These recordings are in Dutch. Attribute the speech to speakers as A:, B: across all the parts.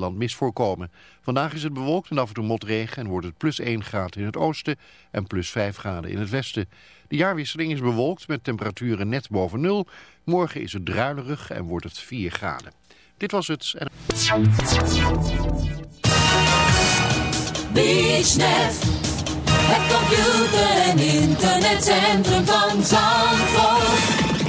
A: land mis voorkomen. Vandaag is het bewolkt en af en toe motregen en wordt het plus 1 graden in het oosten en plus 5 graden in het westen. De jaarwisseling is bewolkt met temperaturen net boven nul. Morgen is het druilerig en wordt het 4 graden. Dit was het.
B: Het computer- en internetcentrum van.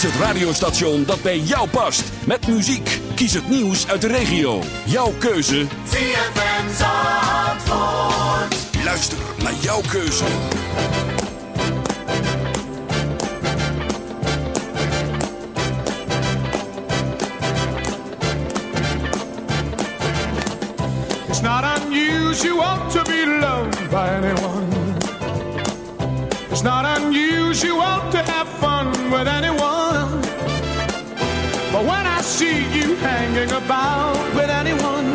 C: Kies het radiostation dat bij jou past. Met muziek. Kies het nieuws uit de regio. Jouw keuze.
B: ZFM Zandvoort.
C: Luister naar jouw keuze.
D: It's not unusual to be loved by anyone. It's not unusual to have fun with anyone. But when I see you hanging about with anyone,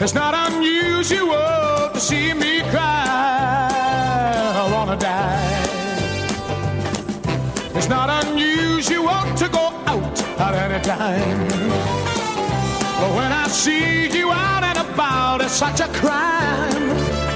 D: it's not unusual to see me cry. I wanna die. It's not unusual to go out at any time. But when I see you out and about, it's such a crime.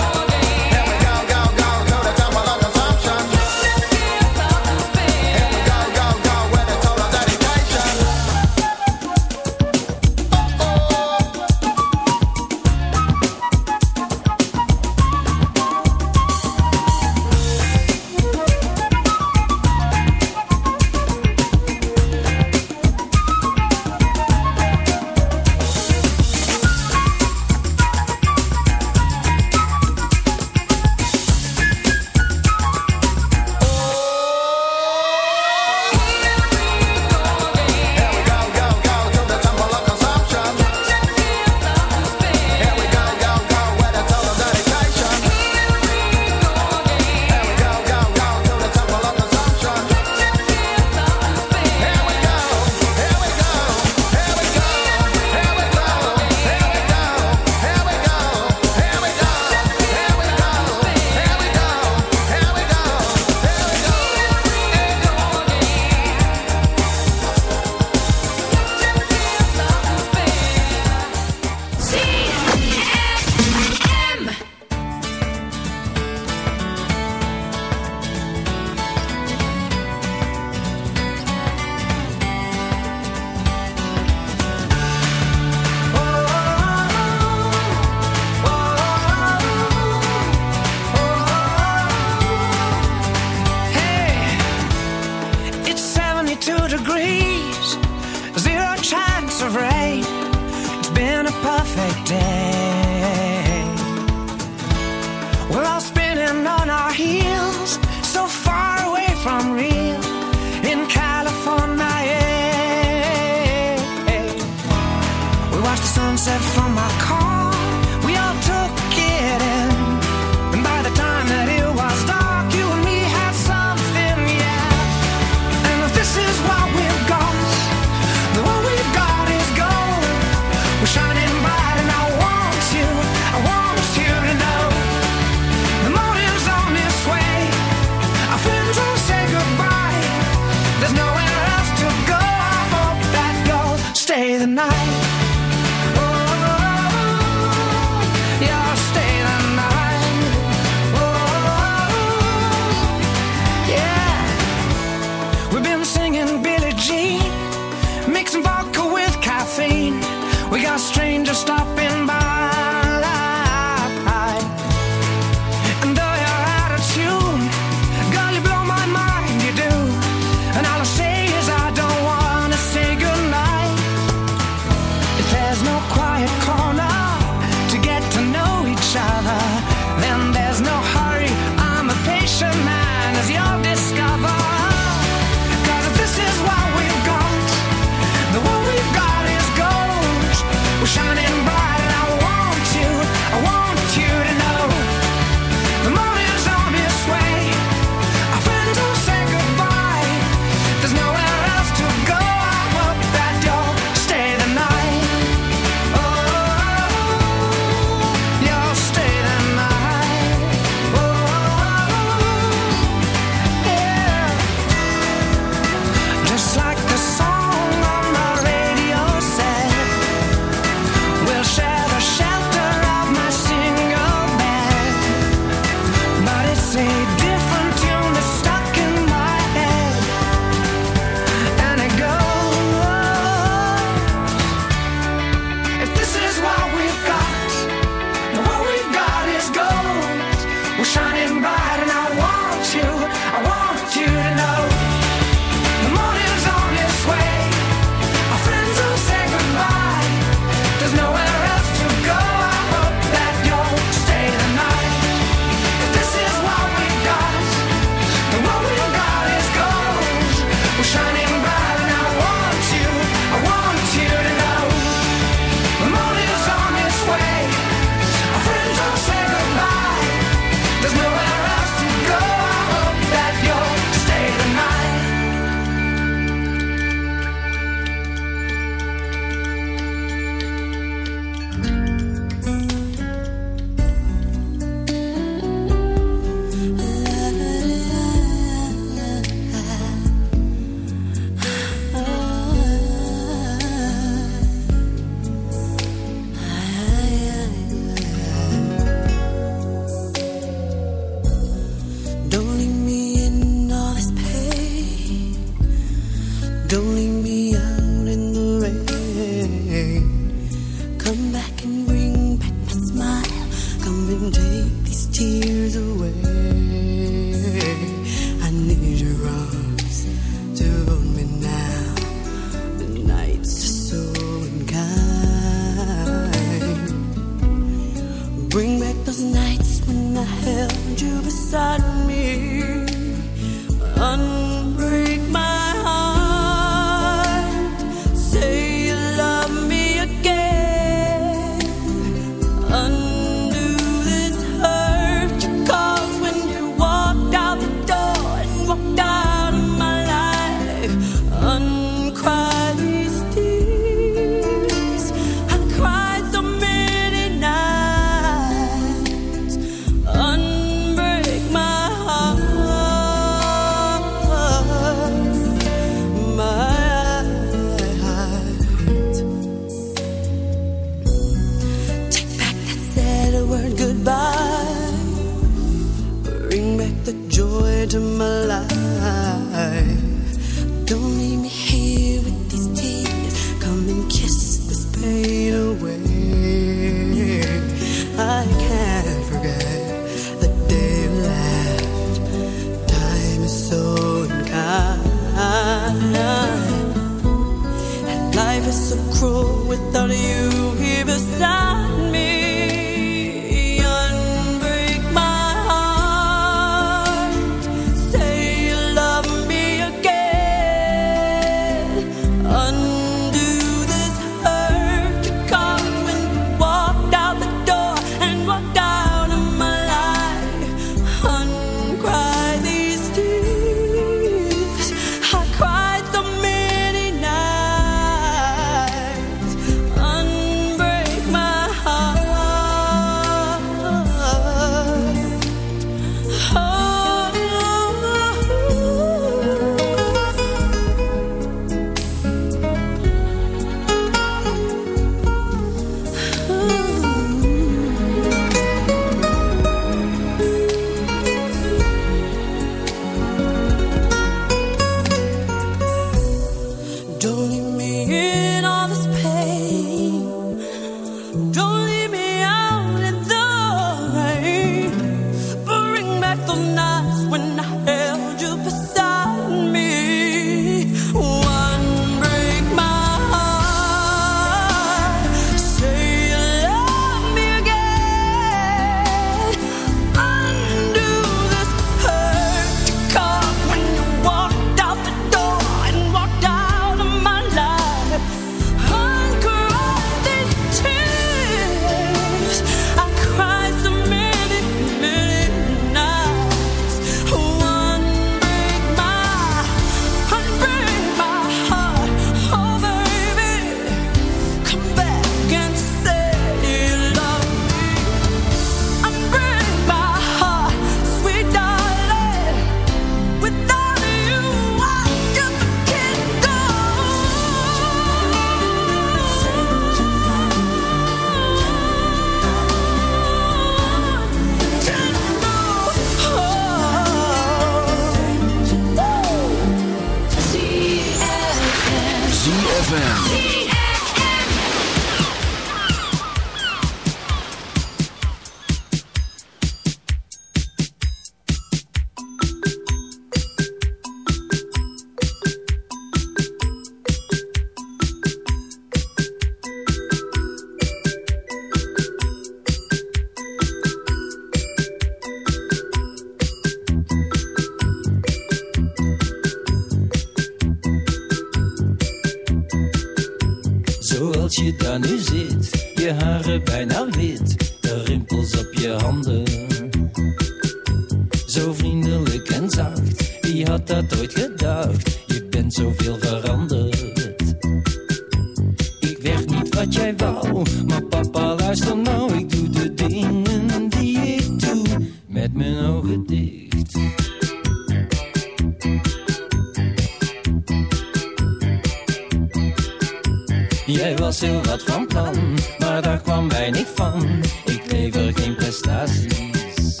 E: was
F: heel wat van plan, maar daar kwam weinig van. Ik lever geen prestaties.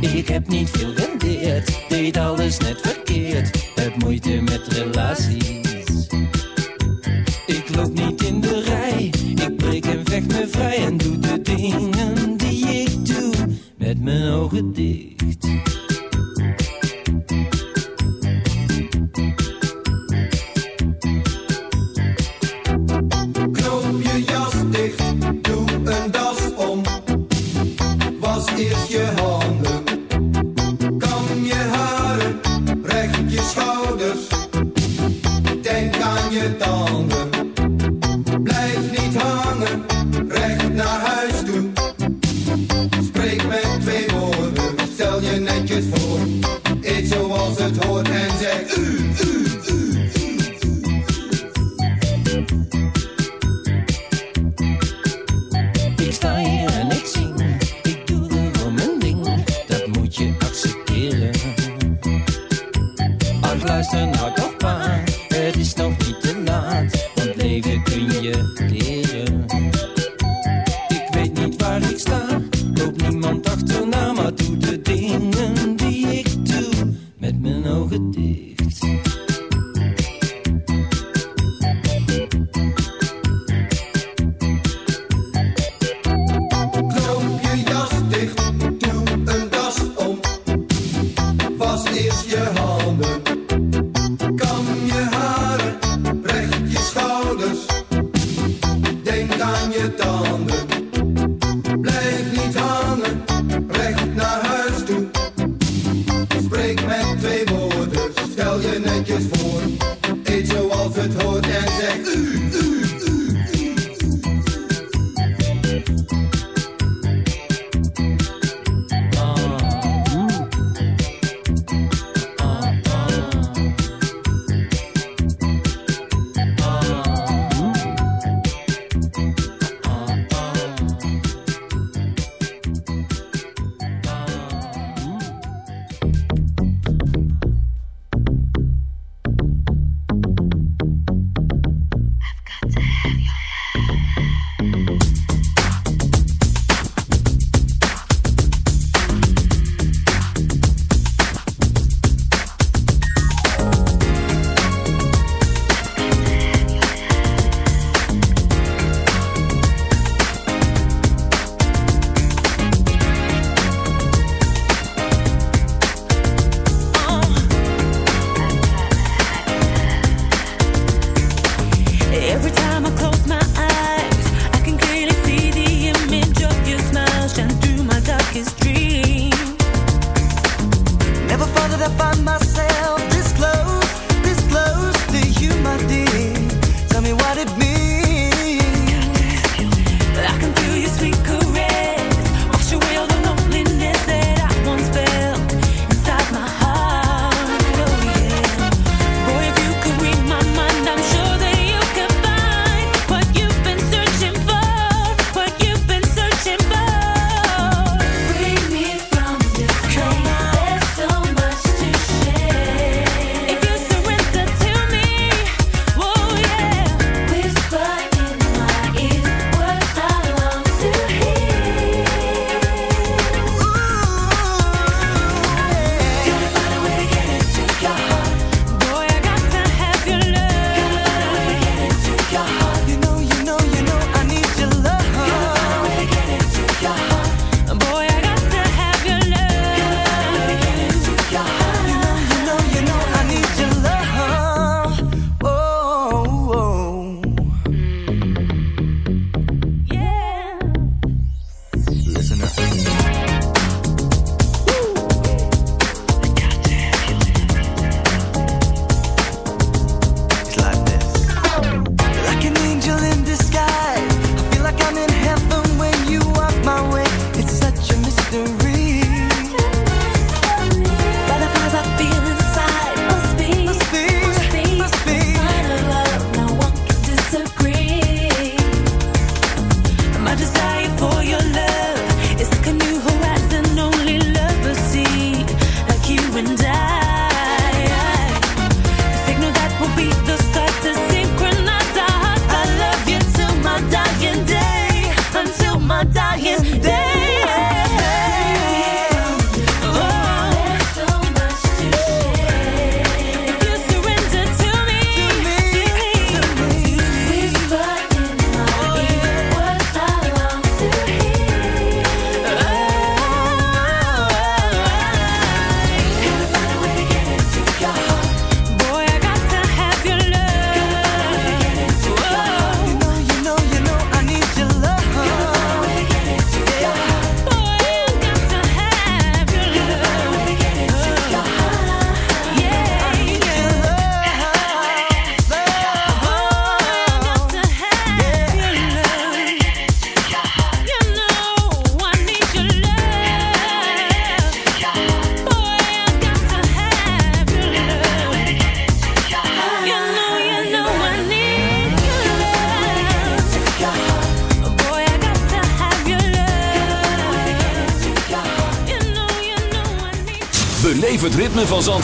F: Ik heb niet veel rendeerd, deed alles net verkeerd. Het moeite met relaties.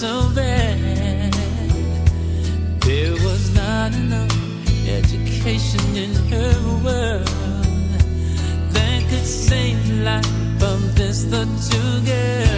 G: so bad. There was not enough education in her world that could save life from this the two
H: girls.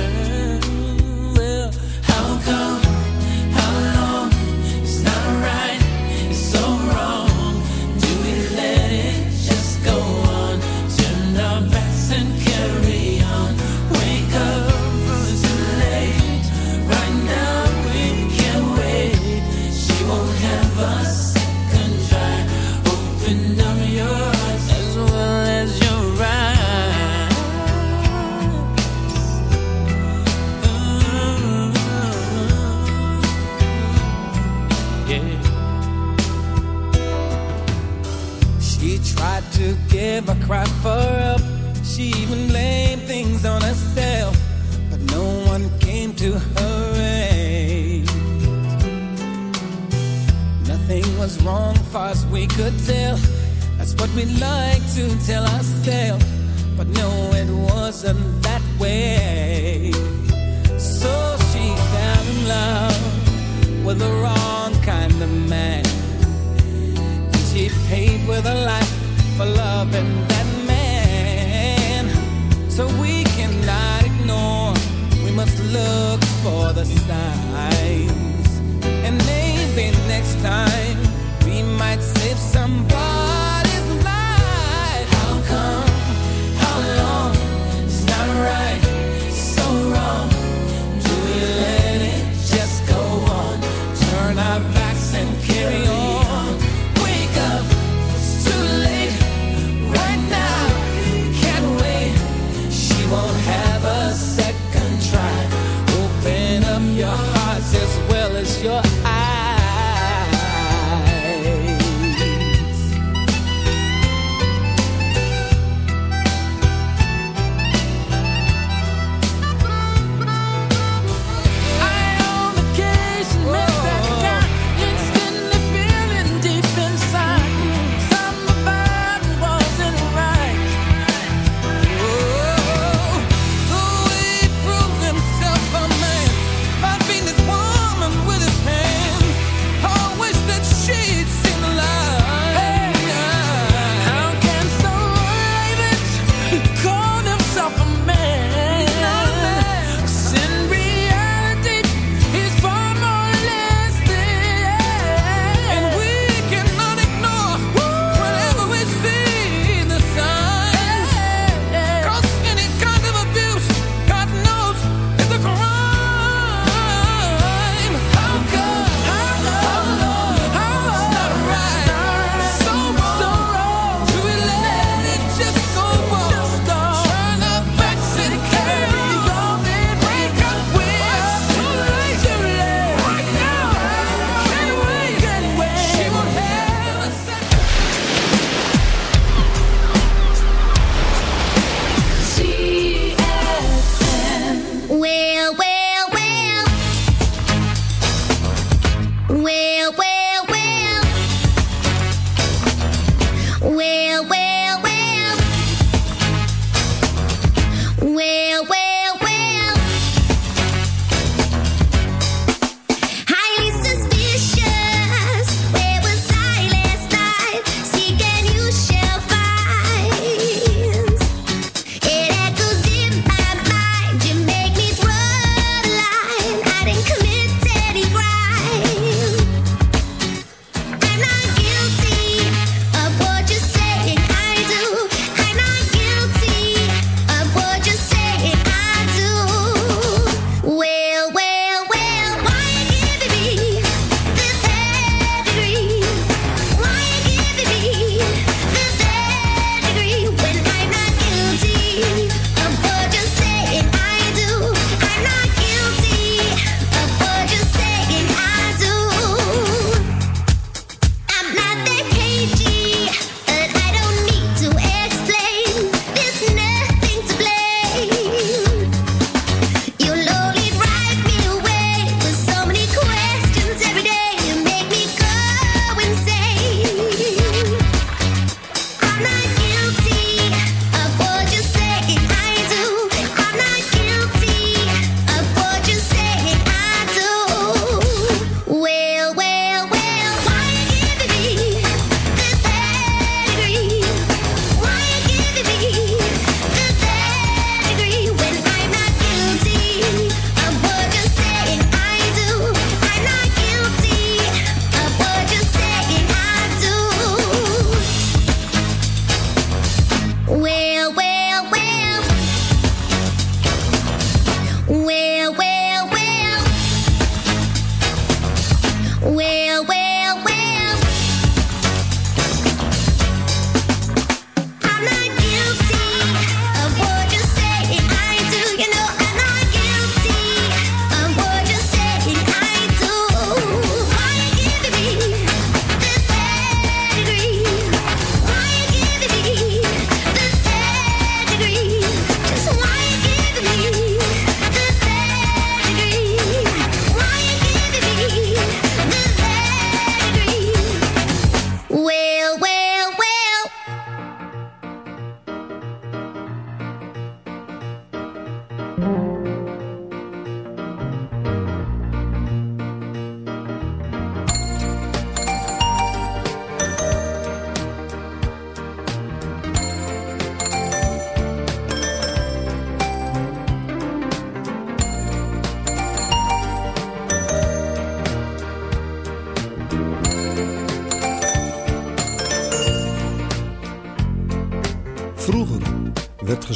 H: Where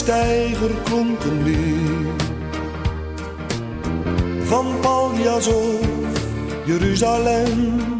H: Op elke steiger klonk een lied. Van Paljas of Jeruzalem.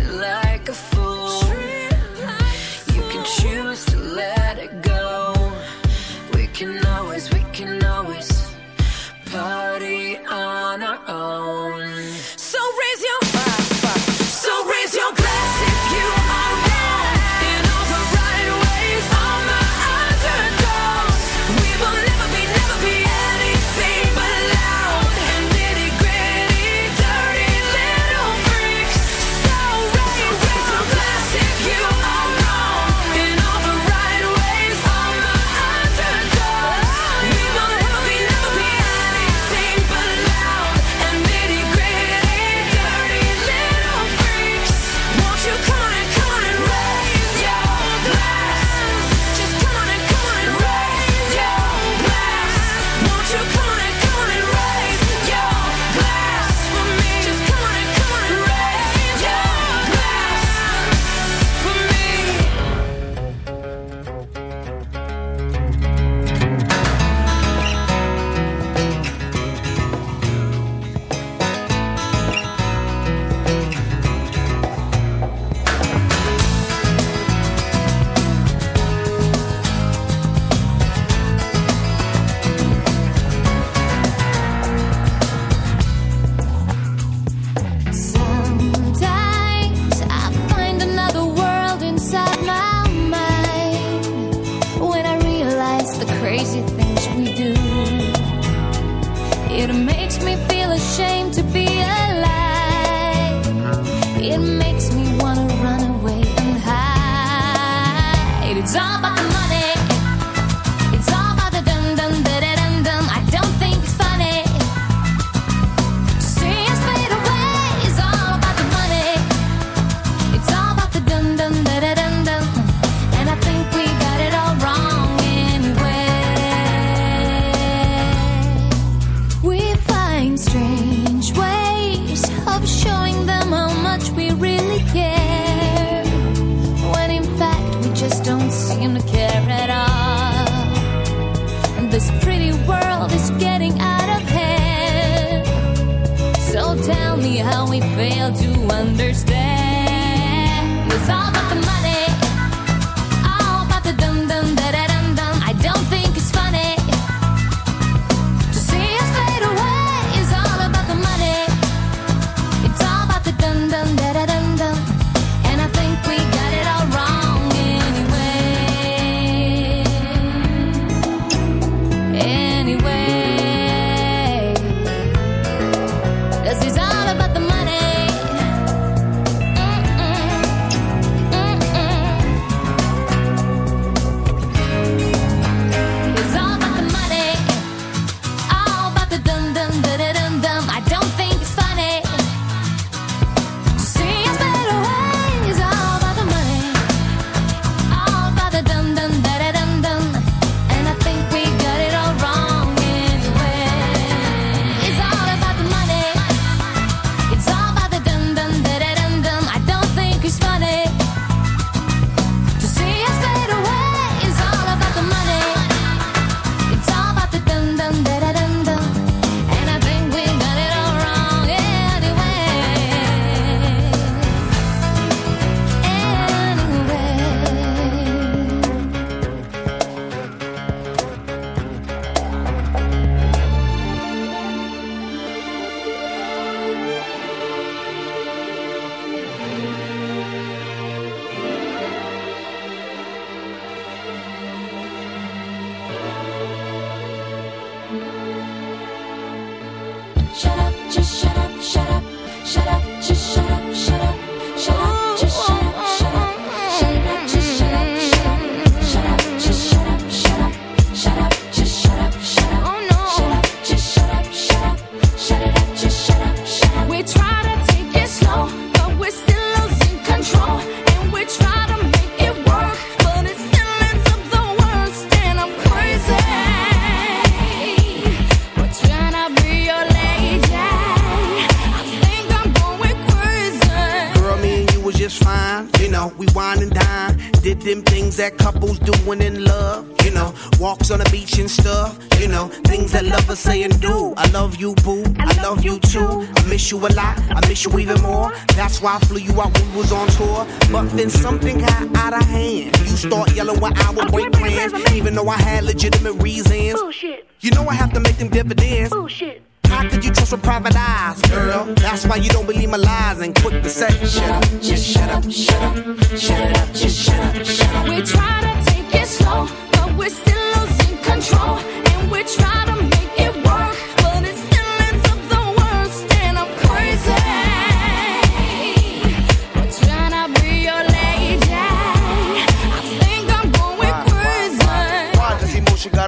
I: Zaba why I flew you out when we was on tour. But then something got out of hand. You start yelling when I would break plans. Even though I had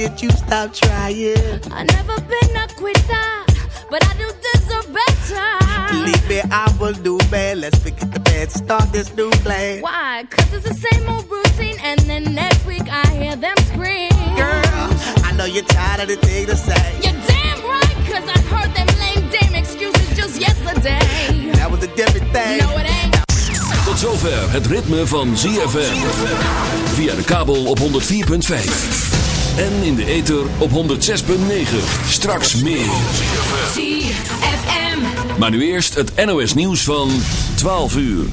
I: Why did you stop trying?
J: I never been a quitter, but I do deserve better.
I: Believe me, I will do bad. Let's forget the bad, start this new plan.
J: Why? Cause it's the same old routine, and then next week I hear them scream.
I: Girl, I know you're tired of the thing to say.
J: You're damn right, cause I heard them lame damn excuses just yesterday.
I: That was a different thing.
J: No, it ain't.
C: Tot zover het ritme van ZFM. Via de kabel op 104.5. En in de ether op 106.9. Straks meer.
B: ZFM.
C: Maar nu eerst het NOS nieuws van 12 uur.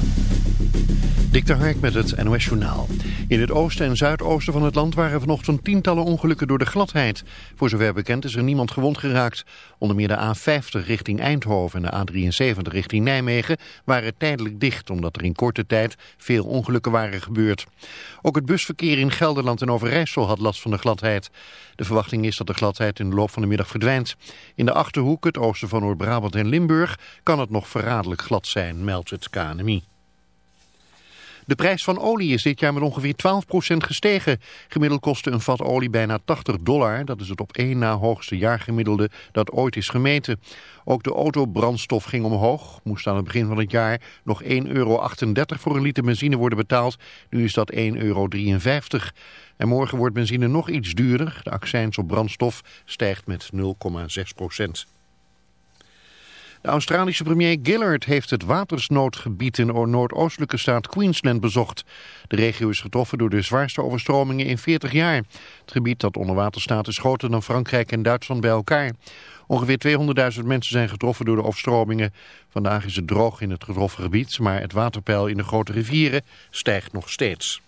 A: Dik de Hark met het NOS Journaal. In het oosten en zuidoosten van het land waren vanochtend tientallen ongelukken door de gladheid. Voor zover bekend is er niemand gewond geraakt. Onder meer de A50 richting Eindhoven en de A73 richting Nijmegen waren tijdelijk dicht... omdat er in korte tijd veel ongelukken waren gebeurd. Ook het busverkeer in Gelderland en Overijssel had last van de gladheid. De verwachting is dat de gladheid in de loop van de middag verdwijnt. In de Achterhoek, het oosten van Noord-Brabant en Limburg... kan het nog verraderlijk glad zijn, meldt het KNMI. De prijs van olie is dit jaar met ongeveer 12% gestegen. Gemiddeld kostte een vat olie bijna 80 dollar. Dat is het op één na hoogste jaargemiddelde dat ooit is gemeten. Ook de autobrandstof ging omhoog. Moest aan het begin van het jaar nog 1,38 euro voor een liter benzine worden betaald. Nu is dat 1,53 euro. En morgen wordt benzine nog iets duurder. De accijns op brandstof stijgt met 0,6 de Australische premier Gillard heeft het watersnoodgebied in de noordoostelijke staat Queensland bezocht. De regio is getroffen door de zwaarste overstromingen in 40 jaar. Het gebied dat onder water staat is groter dan Frankrijk en Duitsland bij elkaar. Ongeveer 200.000 mensen zijn getroffen door de overstromingen. Vandaag is het droog in het getroffen gebied, maar het waterpeil in de grote rivieren stijgt nog steeds.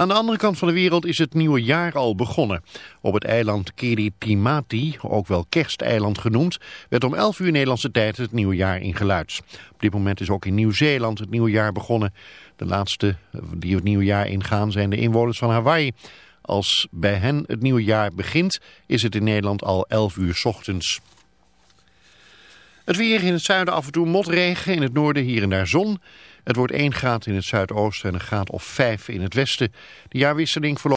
A: Aan de andere kant van de wereld is het nieuwe jaar al begonnen. Op het eiland Kiritimati, ook wel kersteiland genoemd, werd om 11 uur Nederlandse tijd het nieuwe jaar ingeluid. Op dit moment is ook in Nieuw-Zeeland het nieuwe jaar begonnen. De laatste die het nieuwe jaar ingaan zijn de inwoners van Hawaii. Als bij hen het nieuwe jaar begint, is het in Nederland al 11 uur ochtends. Het weer in het zuiden af en toe motregen, in het noorden hier en daar zon. Het wordt 1 graad in het zuidoosten en een graad of 5 in het westen. De jaarwisseling verloopt.